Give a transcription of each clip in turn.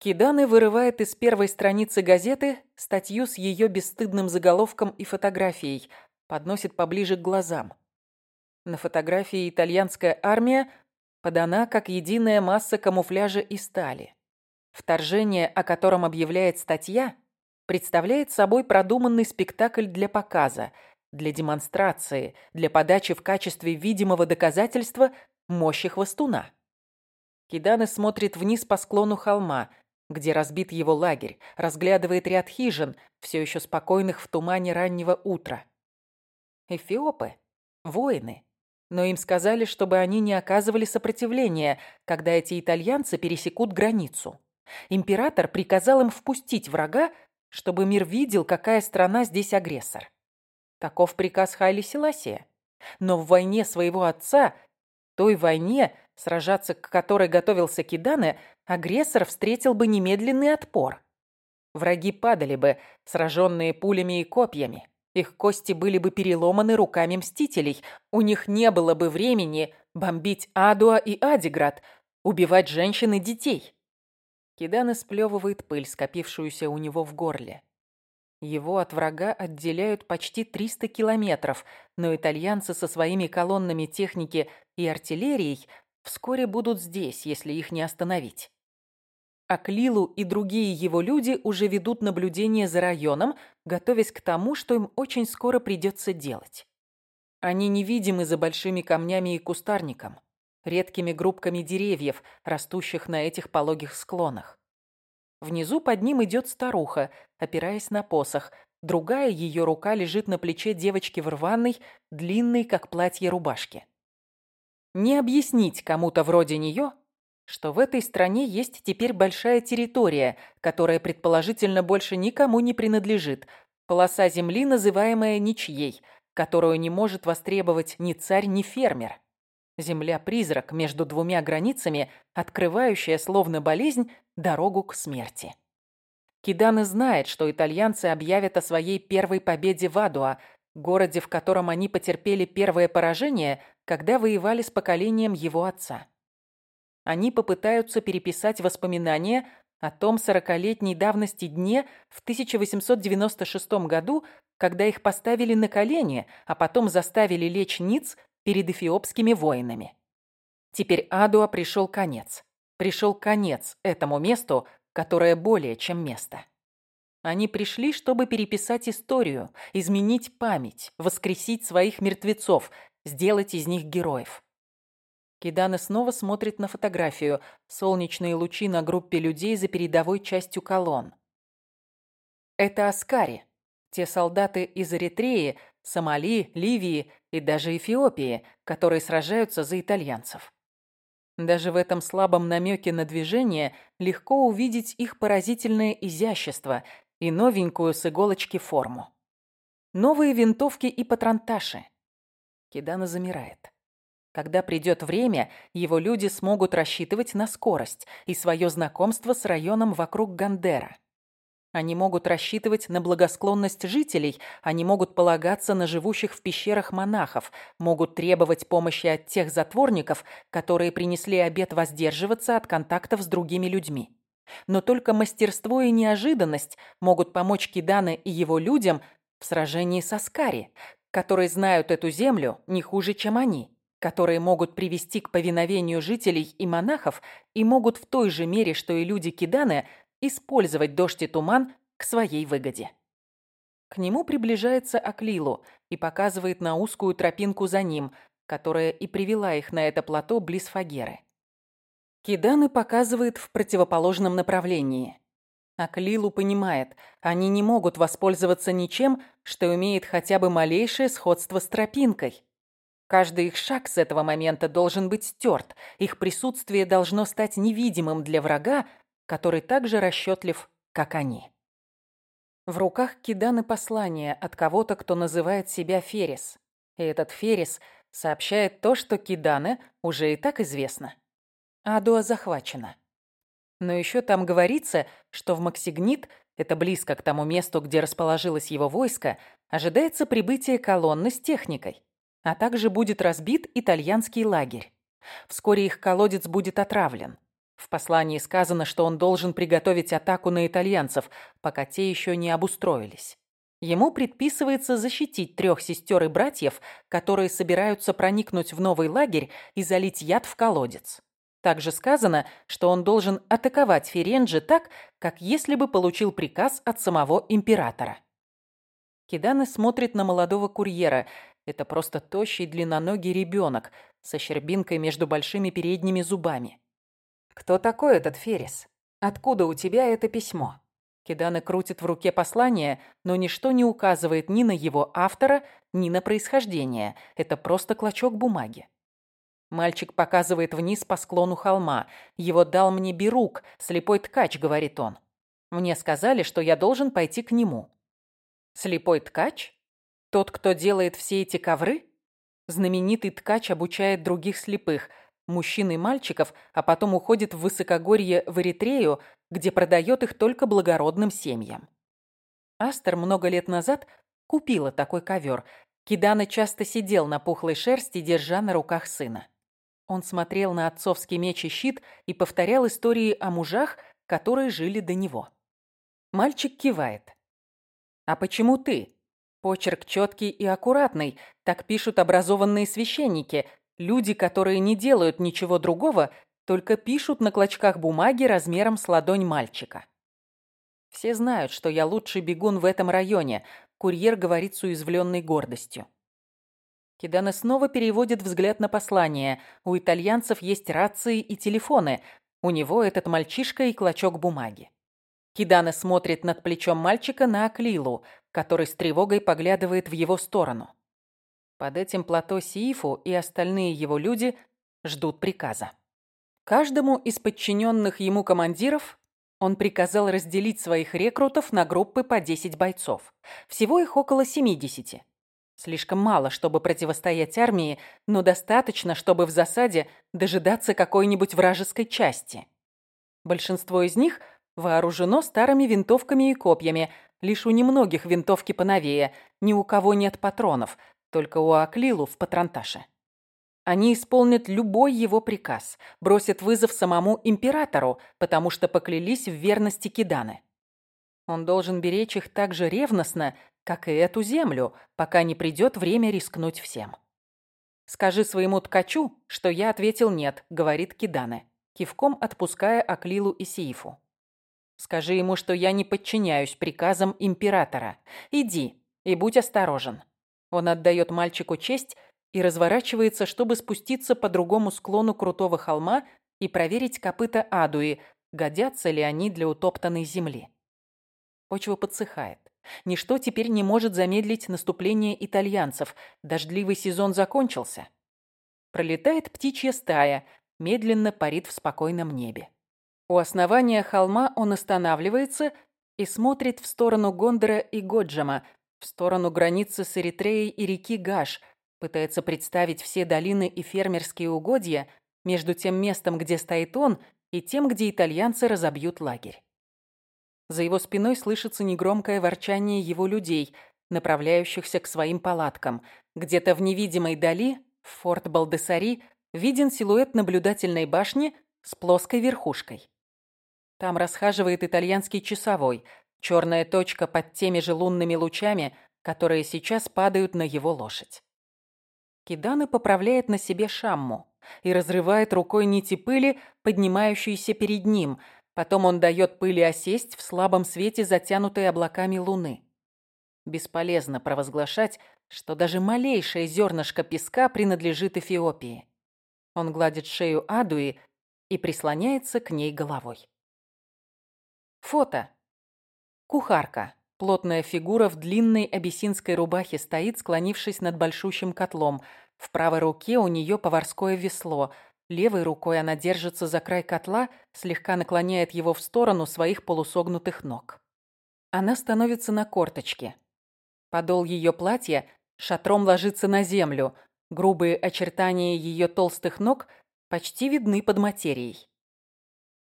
Киданы вырывает из первой страницы газеты статью с ее бесстыдным заголовком и фотографией, подносит поближе к глазам. На фотографии итальянская армия подана как единая масса камуфляжа и стали. Вторжение, о котором объявляет статья, представляет собой продуманный спектакль для показа, для демонстрации, для подачи в качестве видимого доказательства мощи хвостуна. Киданы смотрит вниз по склону холма, где разбит его лагерь, разглядывает ряд хижин, все еще спокойных в тумане раннего утра. Эфиопы, воины, но им сказали, чтобы они не оказывали сопротивления, когда эти итальянцы пересекут границу. Император приказал им впустить врага, чтобы мир видел, какая страна здесь агрессор. Таков приказ Хайли Селасия. Но в войне своего отца, той войне, сражаться к которой готовился Кидане, агрессор встретил бы немедленный отпор. Враги падали бы, сраженные пулями и копьями. Их кости были бы переломаны руками мстителей. У них не было бы времени бомбить Адуа и Адиград, убивать женщин и детей. Кидан сплевывает пыль, скопившуюся у него в горле. Его от врага отделяют почти 300 километров, но итальянцы со своими колоннами техники и артиллерией вскоре будут здесь, если их не остановить. Аклилу и другие его люди уже ведут наблюдение за районом, готовясь к тому, что им очень скоро придется делать. Они невидимы за большими камнями и кустарником редкими группками деревьев, растущих на этих пологих склонах. Внизу под ним идет старуха, опираясь на посох. Другая ее рука лежит на плече девочки в рваной, длинной, как платье, рубашке. Не объяснить кому-то вроде нее, что в этой стране есть теперь большая территория, которая предположительно больше никому не принадлежит, полоса земли, называемая ничьей, которую не может востребовать ни царь, ни фермер. Земля-призрак между двумя границами, открывающая, словно болезнь, дорогу к смерти. Киданы знает, что итальянцы объявят о своей первой победе в Адуа, городе, в котором они потерпели первое поражение, когда воевали с поколением его отца. Они попытаются переписать воспоминания о том сорокалетней давности дне в 1896 году, когда их поставили на колени, а потом заставили лечь ниц перед эфиопскими воинами. Теперь Адуа пришел конец. Пришел конец этому месту, которое более чем место. Они пришли, чтобы переписать историю, изменить память, воскресить своих мертвецов, сделать из них героев. Кидана снова смотрит на фотографию. Солнечные лучи на группе людей за передовой частью колонн. Это Аскари. Те солдаты из Эритреи, Сомали, Ливии и даже Эфиопии, которые сражаются за итальянцев. Даже в этом слабом намеке на движение легко увидеть их поразительное изящество и новенькую с иголочки форму. Новые винтовки и патронташи. Кидана замирает. Когда придет время, его люди смогут рассчитывать на скорость и свое знакомство с районом вокруг Гандера. Они могут рассчитывать на благосклонность жителей, они могут полагаться на живущих в пещерах монахов, могут требовать помощи от тех затворников, которые принесли обет воздерживаться от контактов с другими людьми. Но только мастерство и неожиданность могут помочь Кидане и его людям в сражении с Аскари, которые знают эту землю не хуже, чем они, которые могут привести к повиновению жителей и монахов и могут в той же мере, что и люди Киданы, использовать дождь и туман к своей выгоде. К нему приближается Аклилу и показывает на узкую тропинку за ним, которая и привела их на это плато близ Фагеры. Киданы показывает в противоположном направлении. Аклилу понимает, они не могут воспользоваться ничем, что имеет хотя бы малейшее сходство с тропинкой. Каждый их шаг с этого момента должен быть стерт, их присутствие должно стать невидимым для врага, который так же расчетлив, как они. В руках Киданы послание от кого-то, кто называет себя Ферис. И этот Ферис сообщает то, что Киданы уже и так известно. Адуа захвачена. Но еще там говорится, что в Максигнит, это близко к тому месту, где расположилось его войско, ожидается прибытие колонны с техникой, а также будет разбит итальянский лагерь. Вскоре их колодец будет отравлен. В послании сказано, что он должен приготовить атаку на итальянцев, пока те еще не обустроились. Ему предписывается защитить трех сестер и братьев, которые собираются проникнуть в новый лагерь и залить яд в колодец. Также сказано, что он должен атаковать Ференджи так, как если бы получил приказ от самого императора. Киданы смотрит на молодого курьера. Это просто тощий длинноногий ребенок со щербинкой между большими передними зубами. «Кто такой этот Феррис? Откуда у тебя это письмо?» Кидана крутит в руке послание, но ничто не указывает ни на его автора, ни на происхождение. Это просто клочок бумаги. Мальчик показывает вниз по склону холма. Его дал мне Берук, слепой ткач, говорит он. Мне сказали, что я должен пойти к нему. Слепой ткач? Тот, кто делает все эти ковры? Знаменитый ткач обучает других слепых, мужчин и мальчиков, а потом уходит в высокогорье в Эритрею, где продает их только благородным семьям. Астер много лет назад купила такой ковер. Кидана часто сидел на пухлой шерсти, держа на руках сына. Он смотрел на отцовский меч и щит и повторял истории о мужах, которые жили до него. Мальчик кивает. «А почему ты?» Почерк четкий и аккуратный, так пишут образованные священники, люди, которые не делают ничего другого, только пишут на клочках бумаги размером с ладонь мальчика. Все знают, что я лучший бегун в этом районе, курьер говорит с уязвленной гордостью. Кидана снова переводит взгляд на послание. У итальянцев есть рации и телефоны. У него этот мальчишка и клочок бумаги. Кидана смотрит над плечом мальчика на Аклилу, который с тревогой поглядывает в его сторону. Под этим плато Сиифу и остальные его люди ждут приказа. Каждому из подчиненных ему командиров он приказал разделить своих рекрутов на группы по 10 бойцов. Всего их около 70. Слишком мало, чтобы противостоять армии, но достаточно, чтобы в засаде дожидаться какой-нибудь вражеской части. Большинство из них вооружено старыми винтовками и копьями, лишь у немногих винтовки поновее, ни у кого нет патронов, только у Аклилу в патронташе. Они исполнят любой его приказ, бросят вызов самому императору, потому что поклялись в верности Киданы. Он должен беречь их так же ревностно, как и эту землю, пока не придет время рискнуть всем. «Скажи своему ткачу, что я ответил нет», — говорит Кидане, кивком отпуская Аклилу и Сиифу. «Скажи ему, что я не подчиняюсь приказам императора. Иди и будь осторожен». Он отдает мальчику честь и разворачивается, чтобы спуститься по другому склону крутого холма и проверить копыта Адуи, годятся ли они для утоптанной земли. Почва подсыхает. Ничто теперь не может замедлить наступление итальянцев. Дождливый сезон закончился. Пролетает птичья стая, медленно парит в спокойном небе. У основания холма он останавливается и смотрит в сторону Гондора и Годжама, в сторону границы с Эритреей и реки Гаш, Пытается представить все долины и фермерские угодья между тем местом, где стоит он, и тем, где итальянцы разобьют лагерь. За его спиной слышится негромкое ворчание его людей, направляющихся к своим палаткам. Где-то в невидимой дали, в форт Балдесари, виден силуэт наблюдательной башни с плоской верхушкой. Там расхаживает итальянский часовой, черная точка под теми же лунными лучами, которые сейчас падают на его лошадь. Кидана поправляет на себе шамму и разрывает рукой нити пыли, поднимающиеся перед ним. Потом он дает пыли осесть в слабом свете, затянутой облаками луны. Бесполезно провозглашать, что даже малейшее зернышко песка принадлежит Эфиопии. Он гладит шею Адуи и прислоняется к ней головой. Фото. Кухарка. Плотная фигура в длинной абиссинской рубахе стоит, склонившись над большущим котлом. В правой руке у нее поварское весло. Левой рукой она держится за край котла, слегка наклоняет его в сторону своих полусогнутых ног. Она становится на корточки. Подол ее платья шатром ложится на землю. Грубые очертания ее толстых ног почти видны под материей.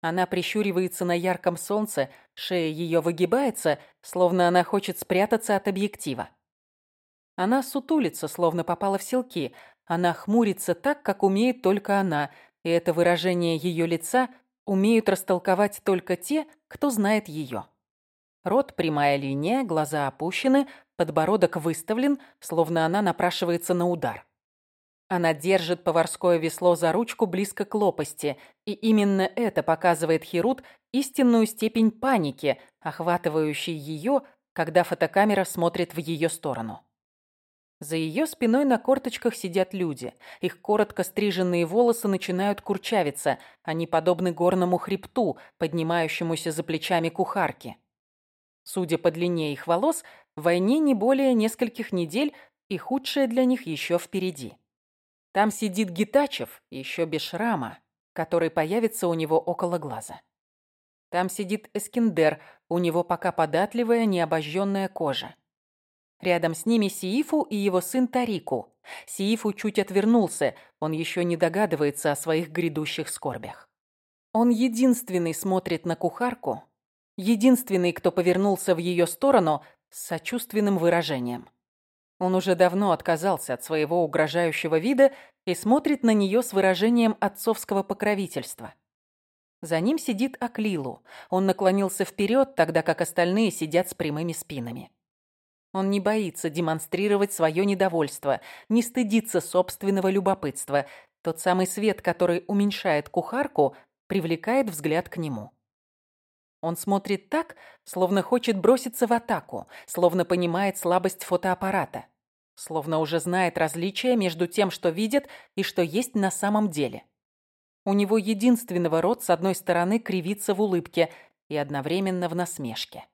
Она прищуривается на ярком солнце, шея ее выгибается, словно она хочет спрятаться от объектива. Она сутулится, словно попала в селки. Она хмурится так, как умеет только она, и это выражение ее лица умеют растолковать только те, кто знает ее. Рот прямая линия, глаза опущены, подбородок выставлен, словно она напрашивается на удар. Она держит поварское весло за ручку близко к лопасти, и именно это показывает Херут истинную степень паники, охватывающей ее, когда фотокамера смотрит в ее сторону. За ее спиной на корточках сидят люди. Их коротко стриженные волосы начинают курчавиться. Они подобны горному хребту, поднимающемуся за плечами кухарки. Судя по длине их волос, войне не более нескольких недель, и худшее для них еще впереди. Там сидит Гитачев, еще без шрама, который появится у него около глаза. Там сидит Эскиндер, у него пока податливая, необожженная кожа. Рядом с ними Сиифу и его сын Тарику. Сиифу чуть отвернулся, он еще не догадывается о своих грядущих скорбях. Он единственный смотрит на кухарку, единственный, кто повернулся в ее сторону с сочувственным выражением. Он уже давно отказался от своего угрожающего вида и смотрит на нее с выражением отцовского покровительства. За ним сидит Аклилу. Он наклонился вперед, тогда как остальные сидят с прямыми спинами. Он не боится демонстрировать свое недовольство, не стыдится собственного любопытства. Тот самый свет, который уменьшает кухарку, привлекает взгляд к нему. Он смотрит так, словно хочет броситься в атаку, словно понимает слабость фотоаппарата, словно уже знает различия между тем, что видит и что есть на самом деле. У него единственного рот с одной стороны кривится в улыбке и одновременно в насмешке.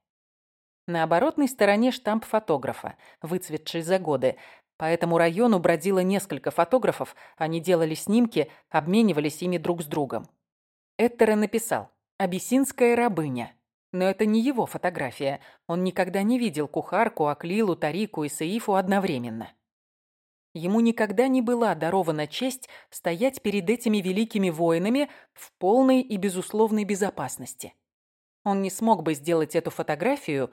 На оборотной стороне штамп фотографа, выцветший за годы. По этому району бродило несколько фотографов, они делали снимки, обменивались ими друг с другом. Эттере написал «Абиссинская рабыня». Но это не его фотография. Он никогда не видел кухарку, Аклилу, Тарику и Саифу одновременно. Ему никогда не была дарована честь стоять перед этими великими воинами в полной и безусловной безопасности. Он не смог бы сделать эту фотографию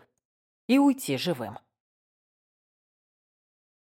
и уйти живым.